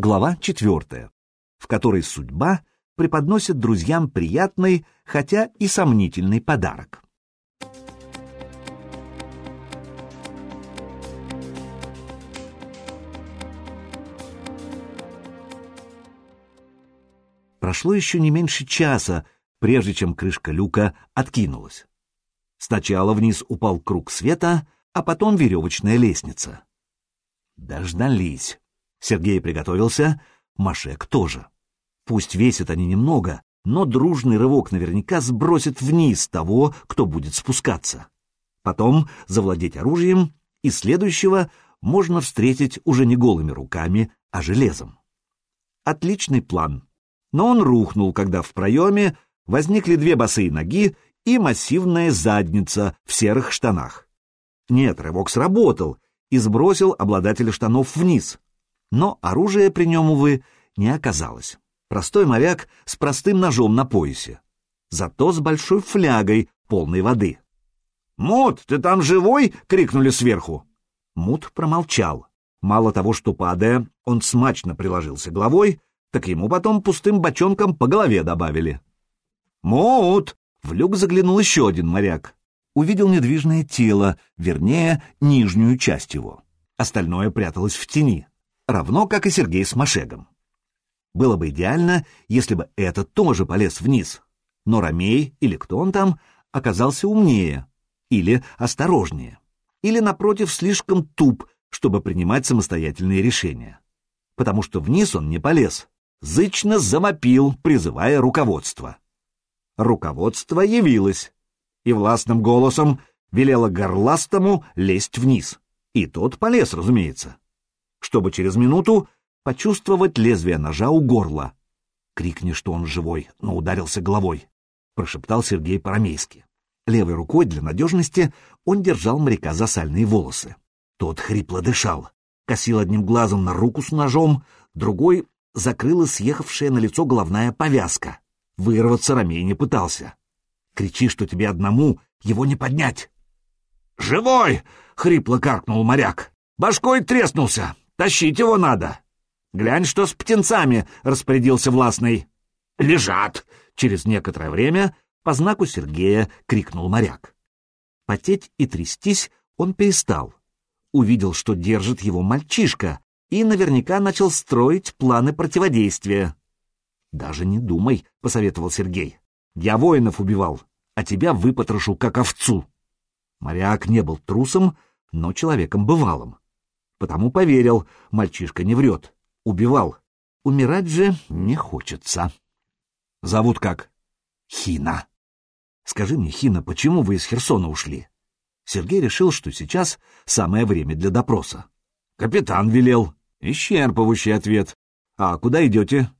Глава четвертая, в которой судьба преподносит друзьям приятный, хотя и сомнительный подарок. Прошло еще не меньше часа, прежде чем крышка люка откинулась. Сначала вниз упал круг света, а потом веревочная лестница. Дождались. Сергей приготовился, Машек тоже. Пусть весят они немного, но дружный рывок наверняка сбросит вниз того, кто будет спускаться. Потом завладеть оружием, и следующего можно встретить уже не голыми руками, а железом. Отличный план. Но он рухнул, когда в проеме возникли две босые ноги и массивная задница в серых штанах. Нет, рывок сработал и сбросил обладателя штанов вниз. Но оружия при нем, увы, не оказалось. Простой моряк с простым ножом на поясе. Зато с большой флягой, полной воды. «Мут, ты там живой?» — крикнули сверху. Мут промолчал. Мало того, что падая, он смачно приложился головой, так ему потом пустым бочонком по голове добавили. «Мут!» — в люк заглянул еще один моряк. Увидел недвижное тело, вернее, нижнюю часть его. Остальное пряталось в тени, равно как и Сергей с Машегом. Было бы идеально, если бы этот тоже полез вниз. Но Ромей, или кто он там, оказался умнее, или осторожнее, или, напротив, слишком туп, чтобы принимать самостоятельные решения. Потому что вниз он не полез, зычно завопил, призывая руководство. Руководство явилось и властным голосом велело горластому лезть вниз. И тот полез, разумеется, чтобы через минуту почувствовать лезвие ножа у горла. Крикни, что он живой, но ударился головой, прошептал Сергей по-рамейски. Левой рукой для надежности он держал моряка за сальные волосы. Тот хрипло дышал, косил одним глазом на руку с ножом, другой закрыла съехавшая на лицо головная повязка. Вырваться Ромей не пытался. Кричи, что тебе одному его не поднять. «Живой!» — хрипло каркнул моряк. «Башкой треснулся! Тащить его надо!» «Глянь, что с птенцами!» — распорядился властный. «Лежат!» — через некоторое время по знаку Сергея крикнул моряк. Потеть и трястись он перестал. Увидел, что держит его мальчишка, и наверняка начал строить планы противодействия. «Даже не думай», — посоветовал Сергей. «Я воинов убивал, а тебя выпотрошу как овцу». Моряк не был трусом, но человеком бывалым. Потому поверил, мальчишка не врет. Убивал. Умирать же не хочется. Зовут как? Хина. Скажи мне, Хина, почему вы из Херсона ушли? Сергей решил, что сейчас самое время для допроса. Капитан велел. Исчерпывающий ответ. А куда идете?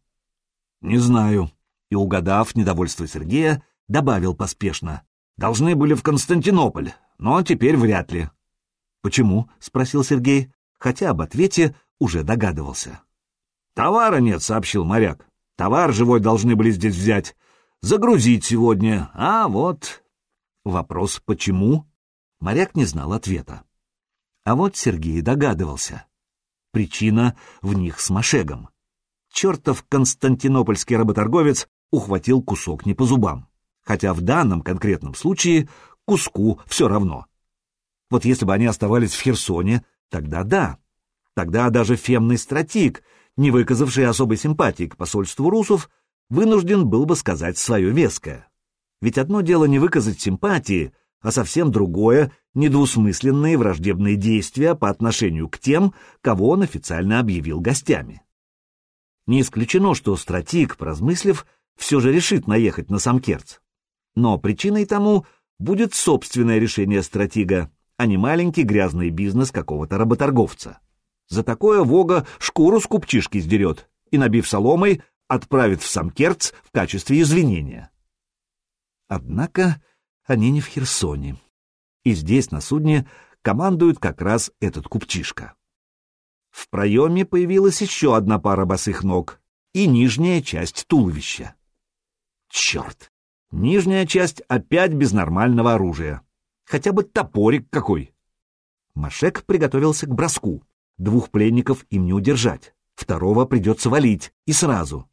Не знаю. И, угадав недовольство Сергея, добавил поспешно. Должны были в Константинополь, но теперь вряд ли. Почему? спросил Сергей, хотя об ответе уже догадывался. Товара нет, сообщил моряк. Товар живой должны были здесь взять. Загрузить сегодня. А вот... Вопрос «почему?» Моряк не знал ответа. А вот Сергей догадывался. Причина в них с Машегом. Чертов константинопольский работорговец ухватил кусок не по зубам. Хотя в данном конкретном случае куску все равно. Вот если бы они оставались в Херсоне, тогда да. Тогда даже фемный стратик, не выказавший особой симпатии к посольству русов, вынужден был бы сказать свое веское. Ведь одно дело не выказать симпатии, а совсем другое — недвусмысленные враждебные действия по отношению к тем, кого он официально объявил гостями. Не исключено, что стратик, поразмыслив, все же решит наехать на Самкерц. Но причиной тому будет собственное решение стратега, а не маленький грязный бизнес какого-то работорговца. За такое Вога шкуру с купчишки сдерет и, набив соломой, отправит в Самкерц в качестве извинения. Однако они не в Херсоне. И здесь, на судне, командует как раз этот купчишка. В проеме появилась еще одна пара босых ног и нижняя часть туловища. Черт! Нижняя часть опять без нормального оружия. Хотя бы топорик какой. Машек приготовился к броску. Двух пленников им не удержать. второго придется валить, и сразу.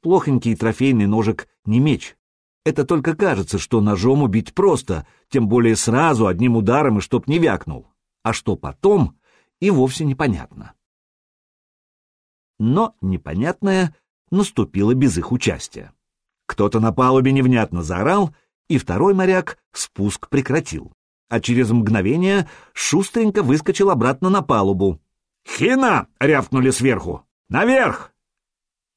Плохонький трофейный ножик не меч. Это только кажется, что ножом убить просто, тем более сразу, одним ударом, и чтоб не вякнул. А что потом, и вовсе непонятно. Но непонятное наступило без их участия. Кто-то на палубе невнятно заорал, и второй моряк спуск прекратил. А через мгновение шустренько выскочил обратно на палубу. «Хина!» — рявкнули сверху. «Наверх!»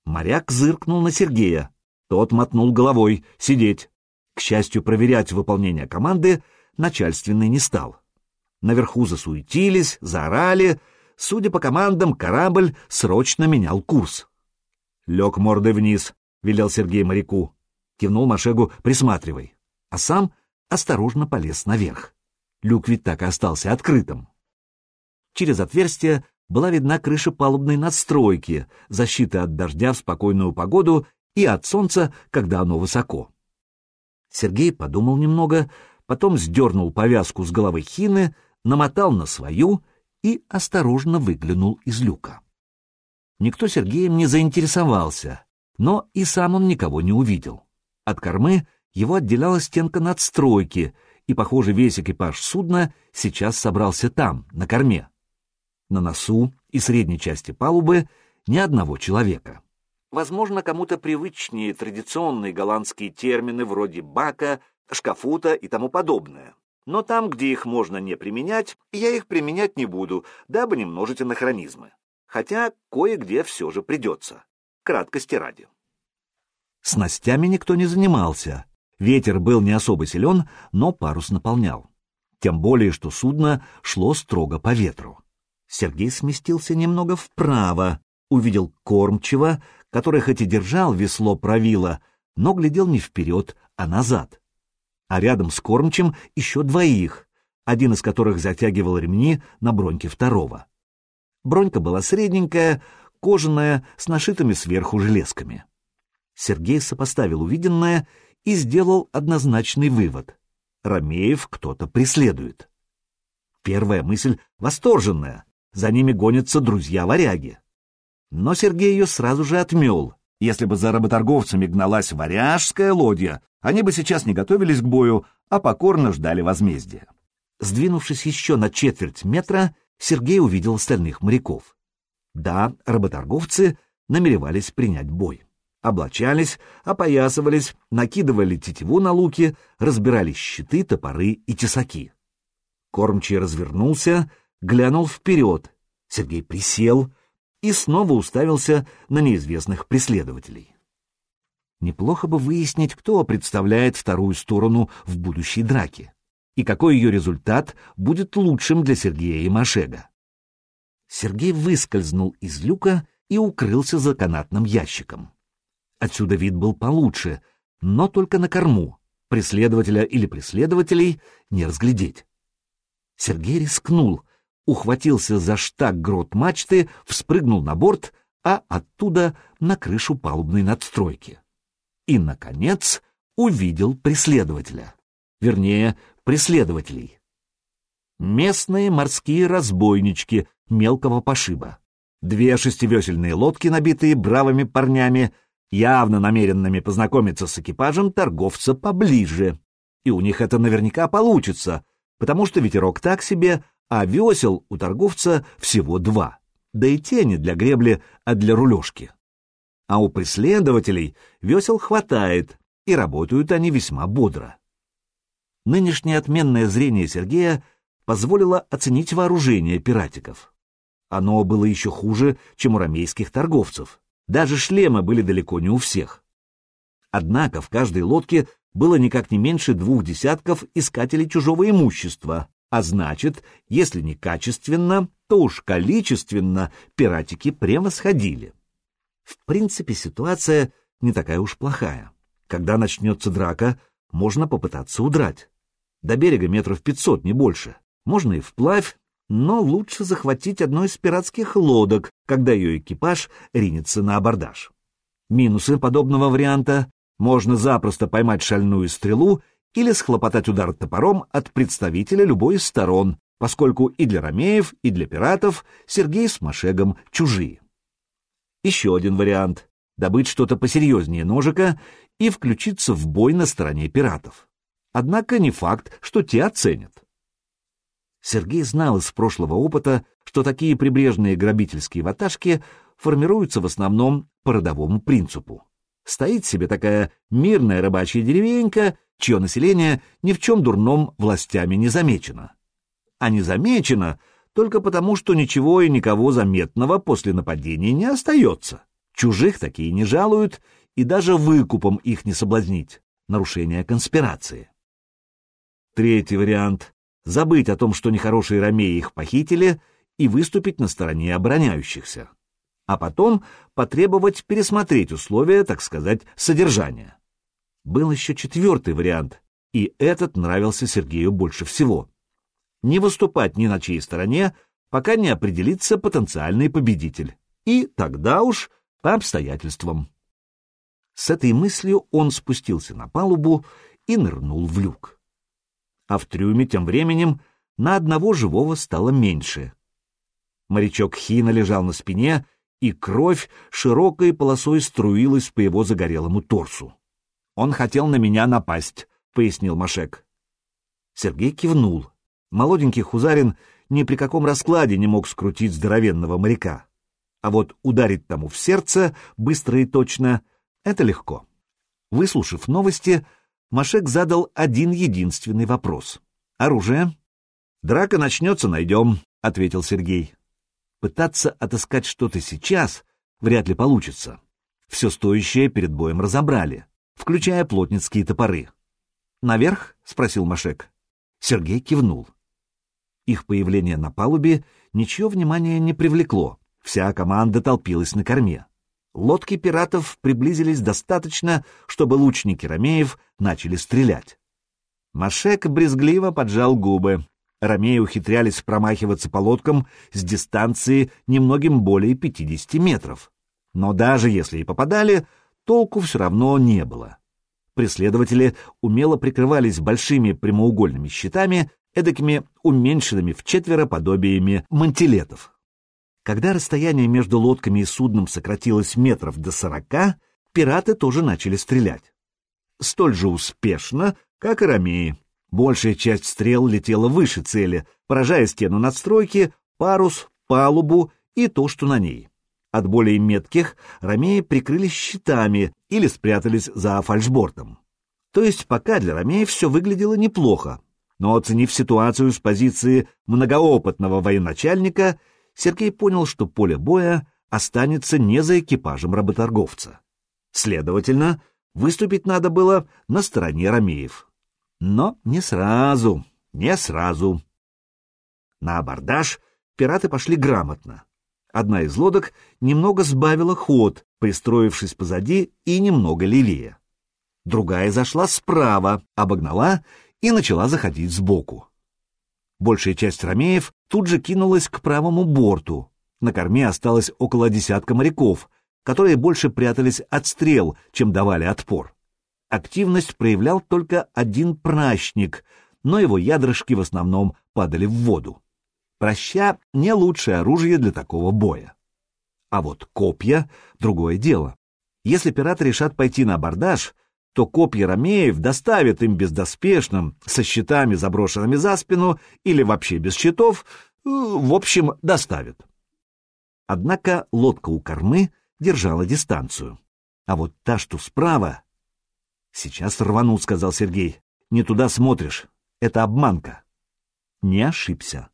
Моряк зыркнул на Сергея. Тот мотнул головой. «Сидеть!» К счастью, проверять выполнение команды начальственный не стал. Наверху засуетились, заорали. Судя по командам, корабль срочно менял курс. «Лег мордой вниз», — велел Сергей моряку. Кивнул Машегу «присматривай», а сам осторожно полез наверх. Люк ведь так и остался открытым. Через отверстие была видна крыша палубной надстройки, защита от дождя в спокойную погоду и от солнца, когда оно высоко. Сергей подумал немного, потом сдернул повязку с головы хины, намотал на свою и осторожно выглянул из люка. Никто Сергеем не заинтересовался, но и сам он никого не увидел. От кормы его отделяла стенка надстройки, и, похоже, весь экипаж судна сейчас собрался там, на корме. На носу и средней части палубы ни одного человека. Возможно, кому-то привычнее традиционные голландские термины вроде бака, шкафута и тому подобное. Но там, где их можно не применять, я их применять не буду, дабы не множить анахронизмы. Хотя кое-где все же придется. Краткости ради. Снастями никто не занимался. Ветер был не особо силен, но парус наполнял. Тем более, что судно шло строго по ветру. Сергей сместился немного вправо, увидел кормчего, который хоть и держал весло правила, но глядел не вперед, а назад. А рядом с кормчим еще двоих, один из которых затягивал ремни на броньке второго. Бронька была средненькая, кожаная, с нашитыми сверху железками. Сергей сопоставил увиденное и сделал однозначный вывод. Ромеев кто-то преследует. Первая мысль восторженная. За ними гонятся друзья-варяги. Но Сергей ее сразу же отмел. Если бы за работорговцами гналась варяжская лодья, они бы сейчас не готовились к бою, а покорно ждали возмездия. Сдвинувшись еще на четверть метра, Сергей увидел остальных моряков. Да, работорговцы намеревались принять бой. Облачались, опоясывались, накидывали тетиву на луки, разбирали щиты, топоры и тесаки. Кормчий развернулся, глянул вперед. Сергей присел и снова уставился на неизвестных преследователей. Неплохо бы выяснить, кто представляет вторую сторону в будущей драке и какой ее результат будет лучшим для Сергея и Машега. Сергей выскользнул из люка и укрылся за канатным ящиком. Отсюда вид был получше, но только на корму. Преследователя или преследователей не разглядеть. Сергей рискнул, ухватился за штаг грот мачты, вспрыгнул на борт, а оттуда на крышу палубной надстройки. И, наконец, увидел преследователя. Вернее, преследователей. Местные морские разбойнички мелкого пошиба. Две шестивесельные лодки, набитые бравыми парнями, явно намеренными познакомиться с экипажем торговца поближе. И у них это наверняка получится, потому что ветерок так себе, а весел у торговца всего два. Да и тени для гребли, а для рулежки. А у преследователей весел хватает, и работают они весьма бодро. Нынешнее отменное зрение Сергея позволило оценить вооружение пиратиков. Оно было еще хуже, чем у рамейских торговцев. Даже шлемы были далеко не у всех. Однако в каждой лодке было никак не меньше двух десятков искателей чужого имущества, а значит, если не качественно, то уж количественно пиратики превосходили. В принципе, ситуация не такая уж плохая. Когда начнется драка, можно попытаться удрать. До берега метров пятьсот, не больше. Можно и вплавь, но лучше захватить одну из пиратских лодок, когда ее экипаж ринется на абордаж. Минусы подобного варианта — можно запросто поймать шальную стрелу или схлопотать удар топором от представителя любой из сторон, поскольку и для ромеев, и для пиратов Сергей с Машегом чужие. Еще один вариант — добыть что-то посерьезнее ножика и включиться в бой на стороне пиратов. Однако не факт, что те оценят. Сергей знал из прошлого опыта, что такие прибрежные грабительские ваташки формируются в основном по родовому принципу. Стоит себе такая мирная рыбачья деревенька, чье население ни в чем дурном властями не замечено. А не замечено только потому, что ничего и никого заметного после нападения не остается. Чужих такие не жалуют, и даже выкупом их не соблазнить. Нарушение конспирации. Третий вариант — забыть о том, что нехорошие ромеи их похитили, и выступить на стороне обороняющихся. А потом потребовать пересмотреть условия, так сказать, содержания. Был еще четвертый вариант, и этот нравился Сергею больше всего. Не выступать ни на чьей стороне, пока не определится потенциальный победитель. И тогда уж по обстоятельствам. С этой мыслью он спустился на палубу и нырнул в люк а в трюме тем временем на одного живого стало меньше. Морячок Хина лежал на спине, и кровь широкой полосой струилась по его загорелому торсу. «Он хотел на меня напасть», — пояснил Машек. Сергей кивнул. Молоденький Хузарин ни при каком раскладе не мог скрутить здоровенного моряка. А вот ударить тому в сердце быстро и точно — это легко. Выслушав новости, Машек задал один единственный вопрос. «Оружие?» «Драка начнется, найдем», — ответил Сергей. Пытаться отыскать что-то сейчас вряд ли получится. Все стоящее перед боем разобрали, включая плотницкие топоры. «Наверх?» — спросил Машек. Сергей кивнул. Их появление на палубе ничего внимания не привлекло. Вся команда толпилась на корме лодки пиратов приблизились достаточно, чтобы лучники Ромеев начали стрелять. Машек брезгливо поджал губы. Ромеи ухитрялись промахиваться по лодкам с дистанции немногим более 50 метров. Но даже если и попадали, толку все равно не было. Преследователи умело прикрывались большими прямоугольными щитами, эдакими уменьшенными в четверо подобиями мантилетов. Когда расстояние между лодками и судном сократилось метров до сорока, пираты тоже начали стрелять. Столь же успешно, как и ромеи. Большая часть стрел летела выше цели, поражая стену надстройки, парус, палубу и то, что на ней. От более метких ромеи прикрылись щитами или спрятались за фальшбортом. То есть пока для ромеев все выглядело неплохо, но оценив ситуацию с позиции многоопытного военачальника, Сергей понял, что поле боя останется не за экипажем работорговца. Следовательно, выступить надо было на стороне Ромеев. Но не сразу, не сразу. На абордаж пираты пошли грамотно. Одна из лодок немного сбавила ход, пристроившись позади и немного левее. Другая зашла справа, обогнала и начала заходить сбоку. Большая часть ромеев тут же кинулась к правому борту. На корме осталось около десятка моряков, которые больше прятались от стрел, чем давали отпор. Активность проявлял только один пращник, но его ядрышки в основном падали в воду. Проща — не лучшее оружие для такого боя. А вот копья — другое дело. Если пираты решат пойти на абордаж, то копья ромеев доставят им бездоспешным, со щитами, заброшенными за спину, или вообще без щитов, э, в общем, доставят. Однако лодка у кормы держала дистанцию. А вот та, что справа... «Сейчас рвану», — сказал Сергей. «Не туда смотришь. Это обманка». Не ошибся.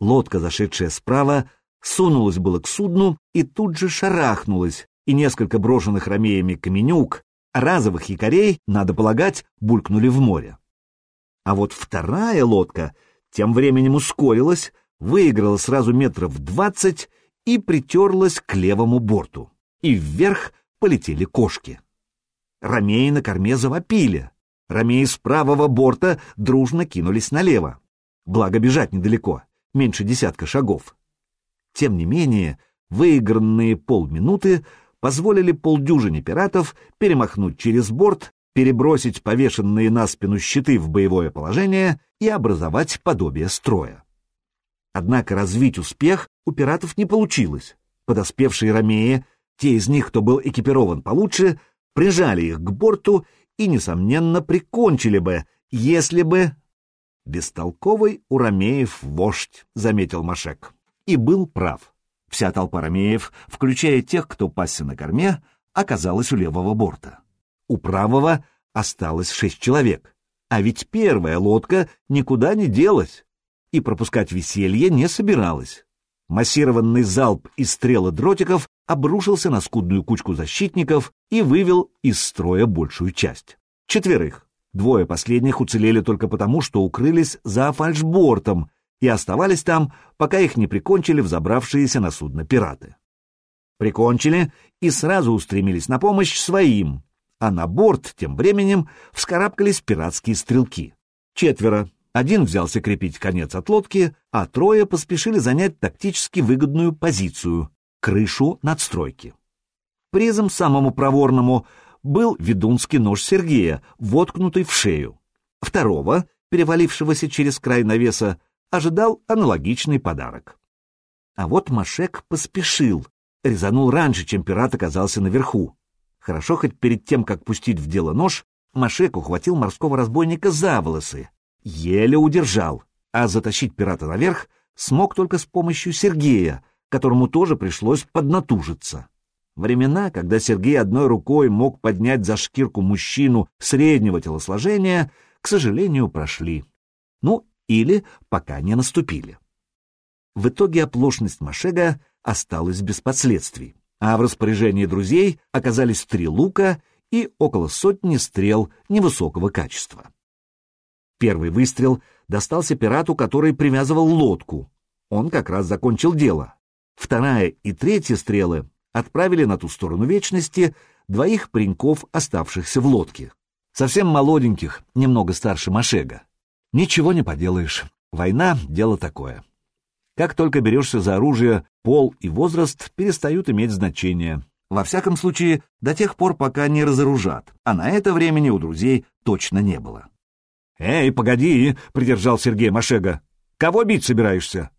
Лодка, зашедшая справа, сунулась было к судну и тут же шарахнулась, и несколько брошенных ромеями каменюк разовых якорей, надо полагать, булькнули в море. А вот вторая лодка тем временем ускорилась, выиграла сразу метров двадцать и притерлась к левому борту. И вверх полетели кошки. Ромеи на корме завопили. Ромеи с правого борта дружно кинулись налево. Благо бежать недалеко, меньше десятка шагов. Тем не менее, выигранные полминуты позволили полдюжине пиратов перемахнуть через борт, перебросить повешенные на спину щиты в боевое положение и образовать подобие строя. Однако развить успех у пиратов не получилось. Подоспевшие ромеи Те из них, кто был экипирован получше, прижали их к борту и, несомненно, прикончили бы, если бы... «Бестолковый Урамеев вождь», — заметил Машек. И был прав. Вся толпа ромеев, включая тех, кто пасся на корме, оказалась у левого борта. У правого осталось шесть человек. А ведь первая лодка никуда не делась и пропускать веселье не собиралась. Массированный залп из стрелы дротиков обрушился на скудную кучку защитников и вывел из строя большую часть. Четверых. Двое последних уцелели только потому, что укрылись за фальшбортом и оставались там, пока их не прикончили взобравшиеся на судно пираты. Прикончили и сразу устремились на помощь своим, а на борт тем временем вскарабкались пиратские стрелки. Четверо. Один взялся крепить конец от лодки, а трое поспешили занять тактически выгодную позицию — крышу надстройки. Призом самому проворному был ведунский нож Сергея, воткнутый в шею. Второго, перевалившегося через край навеса, ожидал аналогичный подарок. А вот Машек поспешил, резанул раньше, чем пират оказался наверху. Хорошо, хоть перед тем, как пустить в дело нож, Машек ухватил морского разбойника за волосы. Еле удержал, а затащить пирата наверх смог только с помощью Сергея, которому тоже пришлось поднатужиться. Времена, когда Сергей одной рукой мог поднять за шкирку мужчину среднего телосложения, к сожалению, прошли. Ну, или пока не наступили. В итоге оплошность Машега осталась без последствий а в распоряжении друзей оказались три лука и около сотни стрел невысокого качества. Первый выстрел достался пирату, который привязывал лодку. Он как раз закончил дело. Вторая и третья стрелы отправили на ту сторону вечности двоих пареньков, оставшихся в лодке. Совсем молоденьких, немного старше Машега. Ничего не поделаешь. Война — дело такое. Как только берешься за оружие, пол и возраст перестают иметь значение. Во всяком случае, до тех пор, пока не разоружат, а на это времени у друзей точно не было. «Эй, погоди!» — придержал Сергей Машега. «Кого бить собираешься?»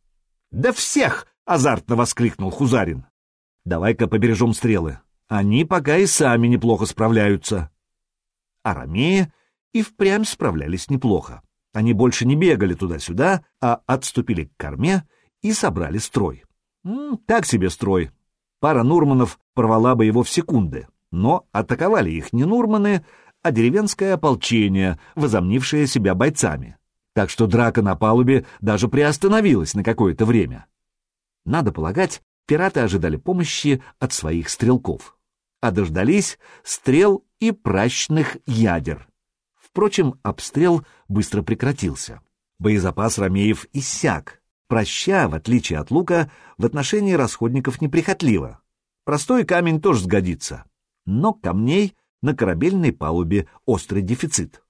«Да всех!» — азартно воскликнул Хузарин. «Давай-ка побережем стрелы. Они пока и сами неплохо справляются». Арамеи и впрямь справлялись неплохо. Они больше не бегали туда-сюда, а отступили к корме и собрали строй. М, так себе строй. Пара Нурманов порвала бы его в секунды, но атаковали их не Нурманы, а деревенское ополчение, возомнившее себя бойцами. Так что драка на палубе даже приостановилась на какое-то время. Надо полагать, пираты ожидали помощи от своих стрелков, а дождались стрел и прачных ядер. Впрочем, обстрел быстро прекратился. Боезапас ромеев иссяк, Проща, в отличие от лука, в отношении расходников неприхотливо. Простой камень тоже сгодится, но камней на корабельной палубе острый дефицит.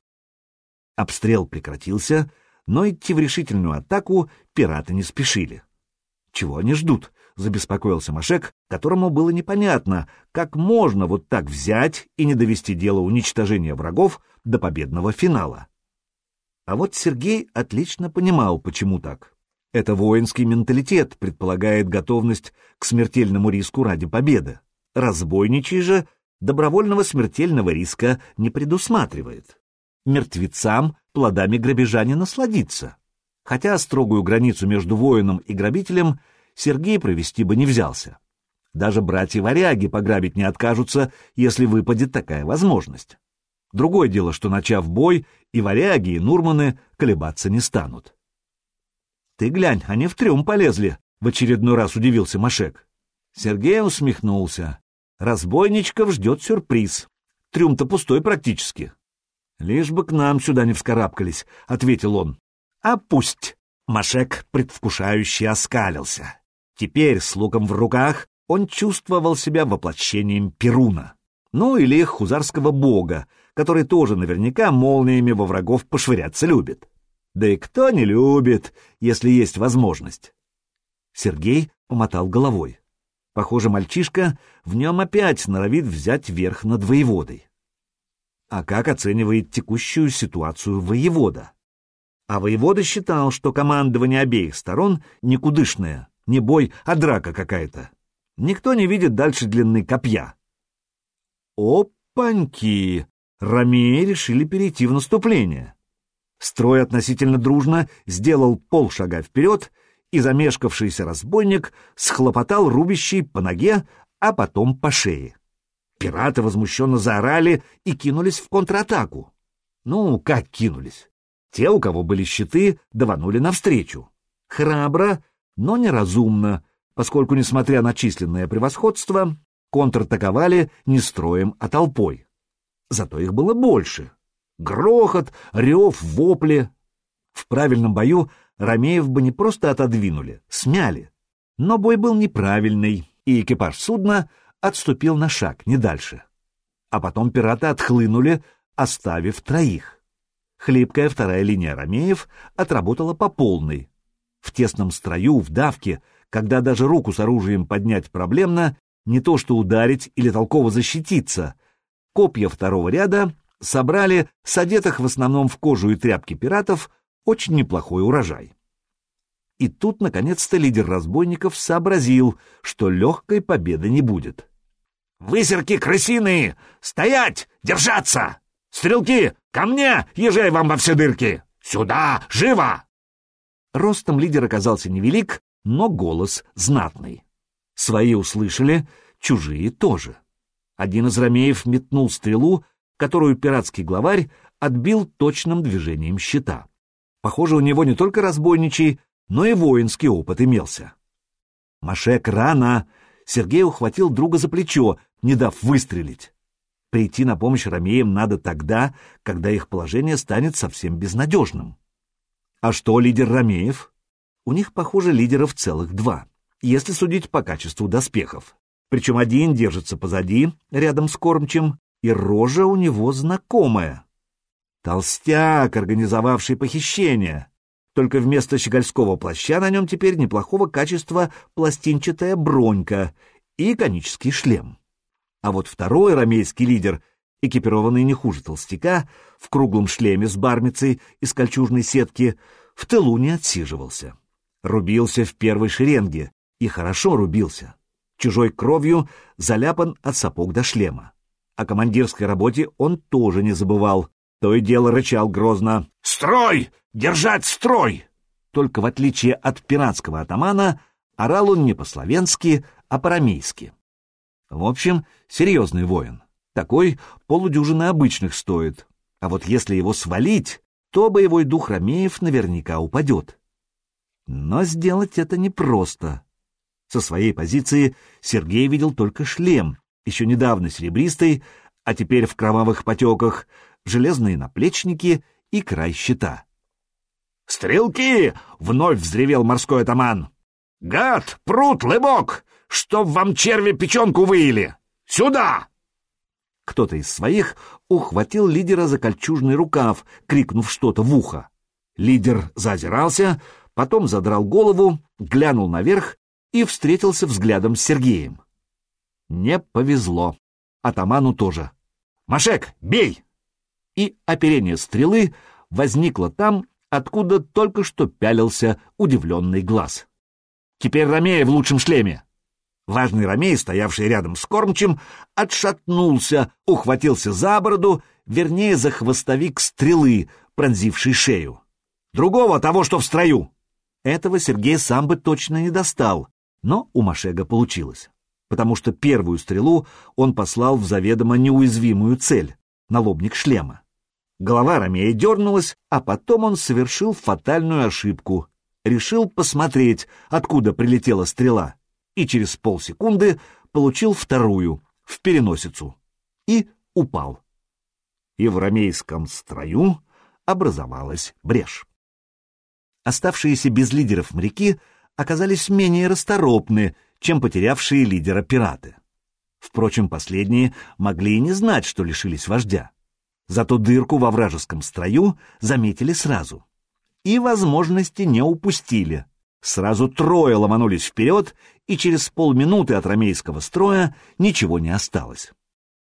Обстрел прекратился, но идти в решительную атаку пираты не спешили. «Чего они ждут?» — забеспокоился Машек, которому было непонятно, как можно вот так взять и не довести дело уничтожения врагов до победного финала. А вот Сергей отлично понимал, почему так. Это воинский менталитет предполагает готовность к смертельному риску ради победы. Разбойничий же добровольного смертельного риска не предусматривает. Мертвецам плодами грабежа не насладиться. Хотя строгую границу между воином и грабителем Сергей провести бы не взялся. Даже братья-варяги пограбить не откажутся, если выпадет такая возможность. Другое дело, что, начав бой, и варяги, и нурманы колебаться не станут. Ты глянь, они в трюм полезли, — в очередной раз удивился Машек. Сергей усмехнулся. Разбойничков ждет сюрприз. Трюм-то пустой практически. Лишь бы к нам сюда не вскарабкались, — ответил он. А пусть. Машек предвкушающе оскалился. Теперь с луком в руках он чувствовал себя воплощением Перуна. Ну или хузарского бога, который тоже наверняка молниями во врагов пошвыряться любит. Да и кто не любит, если есть возможность? Сергей помотал головой. Похоже, мальчишка в нем опять норовит взять верх над воеводой. А как оценивает текущую ситуацию воевода? А воевода считал, что командование обеих сторон никудышное, не бой, а драка какая-то. Никто не видит дальше длины копья. Опаньки! Ромеи решили перейти в наступление. Строй относительно дружно сделал полшага вперед, и замешкавшийся разбойник схлопотал рубящий по ноге, а потом по шее. Пираты возмущенно заорали и кинулись в контратаку. Ну, как кинулись? Те, у кого были щиты, даванули навстречу. Храбро, но неразумно, поскольку, несмотря на численное превосходство, контратаковали не строем, а толпой. Зато их было больше. Грохот, рев, вопли. В правильном бою Ромеев бы не просто отодвинули, смяли. Но бой был неправильный, и экипаж судна отступил на шаг, не дальше. А потом пираты отхлынули, оставив троих. Хлипкая вторая линия Ромеев отработала по полной. В тесном строю, в давке, когда даже руку с оружием поднять проблемно, не то что ударить или толково защититься, копья второго ряда собрали с одетых в основном в кожу и тряпки пиратов очень неплохой урожай. И тут, наконец-то, лидер разбойников сообразил, что легкой победы не будет. «Высерки крысиные! Стоять! Держаться! Стрелки! Ко мне! Езжай вам во все дырки! Сюда! Живо!» Ростом лидер оказался невелик, но голос знатный. Свои услышали, чужие тоже. Один из ромеев метнул стрелу, которую пиратский главарь отбил точным движением щита. Похоже, у него не только разбойничий, но и воинский опыт имелся. Машек рано! Сергей ухватил друга за плечо, не дав выстрелить. Прийти на помощь ромеям надо тогда, когда их положение станет совсем безнадежным. А что лидер ромеев? У них, похоже, лидеров целых два, если судить по качеству доспехов. Причем один держится позади, рядом с кормчим, и рожа у него знакомая. Толстяк, организовавший похищение. Только вместо щегольского плаща на нем теперь неплохого качества пластинчатая бронька и конический шлем. А вот второй ромейский лидер, экипированный не хуже толстяка, в круглом шлеме с бармицей из кольчужной сетки, в тылу не отсиживался. Рубился в первой шеренге, и хорошо рубился. Чужой кровью заляпан от сапог до шлема. О командирской работе он тоже не забывал, то и дело рычал грозно «Строй! Держать строй!» Только в отличие от пиратского атамана, орал он не по-словенски, а по-рамейски. В общем, серьезный воин. Такой полудюжины обычных стоит. А вот если его свалить, то боевой дух Ромеев наверняка упадет. Но сделать это непросто. Со своей позиции Сергей видел только шлем, еще недавно серебристый, а теперь в кровавых потеках, железные наплечники и край щита. «Стрелки!» — вновь взревел морской атаман. «Гад! Прут! Лыбок! Чтоб вам черви печенку выили! Сюда!» Кто-то из своих ухватил лидера за кольчужный рукав, крикнув что-то в ухо. Лидер зазирался, потом задрал голову, глянул наверх и встретился взглядом с Сергеем. Не повезло. Атаману тоже. «Машек, бей!» и оперение стрелы возникло там, откуда только что пялился удивленный глаз. Теперь Ромея в лучшем шлеме. Важный Ромей, стоявший рядом с кормчим, отшатнулся, ухватился за бороду, вернее, за хвостовик стрелы, пронзивший шею. Другого того, что в строю. Этого Сергей сам бы точно не достал, но у Машега получилось, потому что первую стрелу он послал в заведомо неуязвимую цель — налобник шлема. Голова Ромея дернулась, а потом он совершил фатальную ошибку. Решил посмотреть, откуда прилетела стрела, и через полсекунды получил вторую, в переносицу, и упал. И в ромейском строю образовалась брешь. Оставшиеся без лидеров моряки оказались менее расторопны, чем потерявшие лидера пираты. Впрочем, последние могли и не знать, что лишились вождя. Зато дырку во вражеском строю заметили сразу. И возможности не упустили. Сразу трое ломанулись вперед, и через полминуты от ромейского строя ничего не осталось.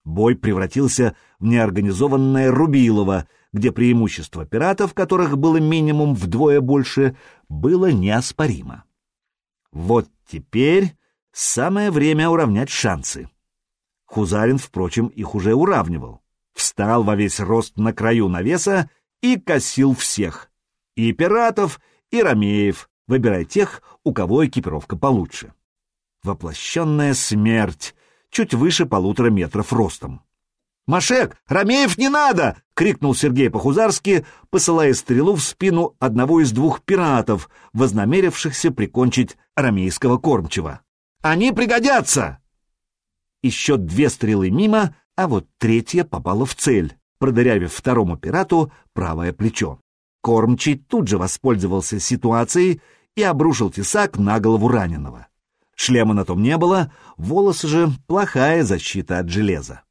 Бой превратился в неорганизованное Рубилово, где преимущество пиратов, которых было минимум вдвое больше, было неоспоримо. Вот теперь Самое время уравнять шансы. Хузарин, впрочем, их уже уравнивал. Встал во весь рост на краю навеса и косил всех. И пиратов, и ромеев, выбирай тех, у кого экипировка получше. Воплощенная смерть, чуть выше полутора метров ростом. «Машек, Ромеев не надо!» — крикнул Сергей по-хузарски, посылая стрелу в спину одного из двух пиратов, вознамерившихся прикончить ромейского кормчего. «Они пригодятся!» Еще две стрелы мимо, а вот третья попала в цель, продырявив второму пирату правое плечо. Кормчий тут же воспользовался ситуацией и обрушил тесак на голову раненого. Шлема на том не было, волосы же — плохая защита от железа.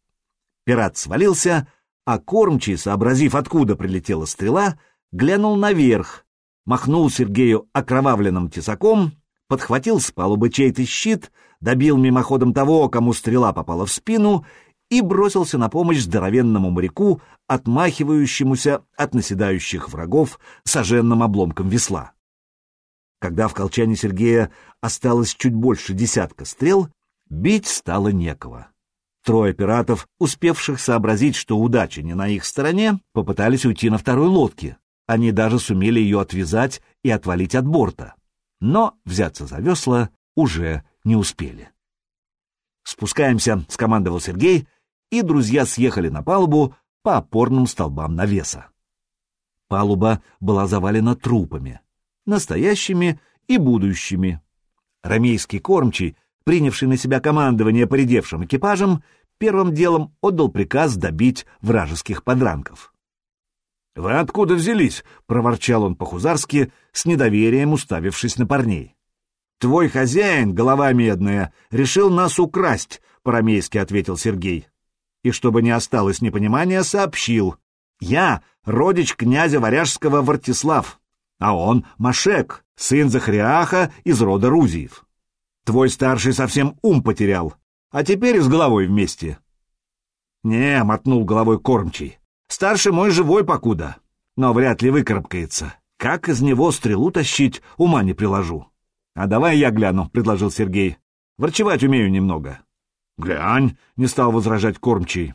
Пират свалился, а кормчий, сообразив, откуда прилетела стрела, глянул наверх, махнул Сергею окровавленным тесаком, подхватил с палубы чей-то щит, добил мимоходом того, кому стрела попала в спину, и бросился на помощь здоровенному моряку, отмахивающемуся от наседающих врагов соженным обломком весла. Когда в колчане Сергея осталось чуть больше десятка стрел, бить стало некого. Трое пиратов, успевших сообразить, что удача не на их стороне, попытались уйти на второй лодке. Они даже сумели ее отвязать и отвалить от борта. Но взяться за весла уже не успели. «Спускаемся», — скомандовал Сергей, и друзья съехали на палубу по опорным столбам навеса. Палуба была завалена трупами, настоящими и будущими. Ромейский кормчий принявший на себя командование поредевшим экипажем, первым делом отдал приказ добить вражеских подранков. «Вы откуда взялись?» — проворчал он по-хузарски, с недоверием уставившись на парней. «Твой хозяин, голова медная, решил нас украсть», — по-рамейски ответил Сергей. И чтобы не осталось непонимания, сообщил. «Я — родич князя Варяжского Вартислав, а он — Машек, сын Захриаха из рода Рузиев». Твой старший совсем ум потерял, а теперь и с головой вместе. Не, мотнул головой кормчий. Старший мой живой покуда, но вряд ли выкарабкается. Как из него стрелу тащить, ума не приложу. А давай я гляну, предложил Сергей. Ворчевать умею немного. Глянь, не стал возражать кормчий.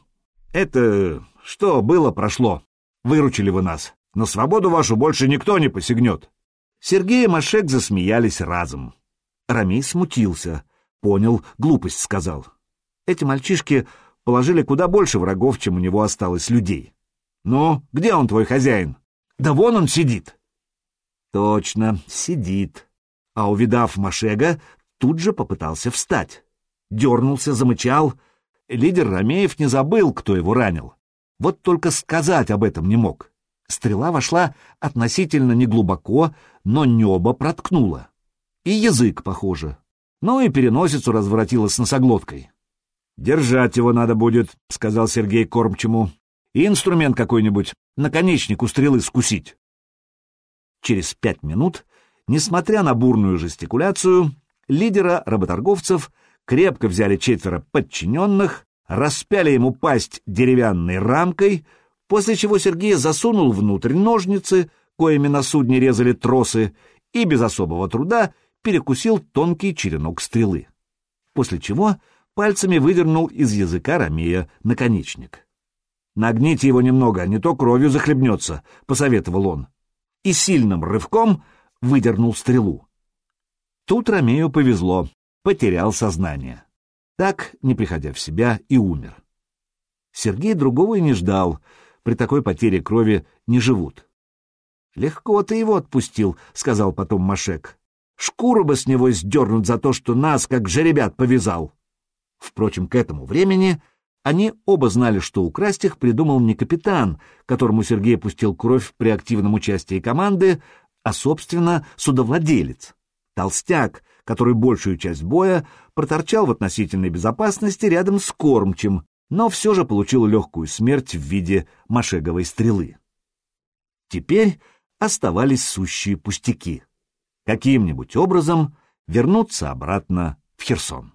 Это что было, прошло. Выручили вы нас. На свободу вашу больше никто не посягнет. Сергей и Машек засмеялись разом. Рамей смутился, понял, глупость сказал. Эти мальчишки положили куда больше врагов, чем у него осталось людей. «Ну, где он, твой хозяин?» «Да вон он сидит!» «Точно, сидит». А увидав Машега, тут же попытался встать. Дернулся, замычал. Лидер Ромеев не забыл, кто его ранил. Вот только сказать об этом не мог. Стрела вошла относительно неглубоко, но небо проткнула. И язык, похоже. Ну и переносицу разворотила с носоглоткой. «Держать его надо будет», — сказал Сергей Кормчему. «И инструмент какой-нибудь, наконечник у стрелы скусить». Через пять минут, несмотря на бурную жестикуляцию, лидера работорговцев крепко взяли четверо подчиненных, распяли ему пасть деревянной рамкой, после чего Сергей засунул внутрь ножницы, коими на судне резали тросы, и без особого труда перекусил тонкий черенок стрелы, после чего пальцами выдернул из языка Ромея наконечник. «Нагните его немного, а не то кровью захлебнется», — посоветовал он, и сильным рывком выдернул стрелу. Тут Ромею повезло, потерял сознание. Так, не приходя в себя, и умер. Сергей другого и не ждал, при такой потере крови не живут. «Легко ты его отпустил», — сказал потом Машек. Шкуру бы с него сдернуть за то, что нас, как жеребят, повязал. Впрочем, к этому времени они оба знали, что украсть их придумал не капитан, которому Сергей пустил кровь при активном участии команды, а, собственно, судовладелец. Толстяк, который большую часть боя проторчал в относительной безопасности рядом с кормчим, но все же получил легкую смерть в виде машеговой стрелы. Теперь оставались сущие пустяки каким-нибудь образом вернуться обратно в Херсон.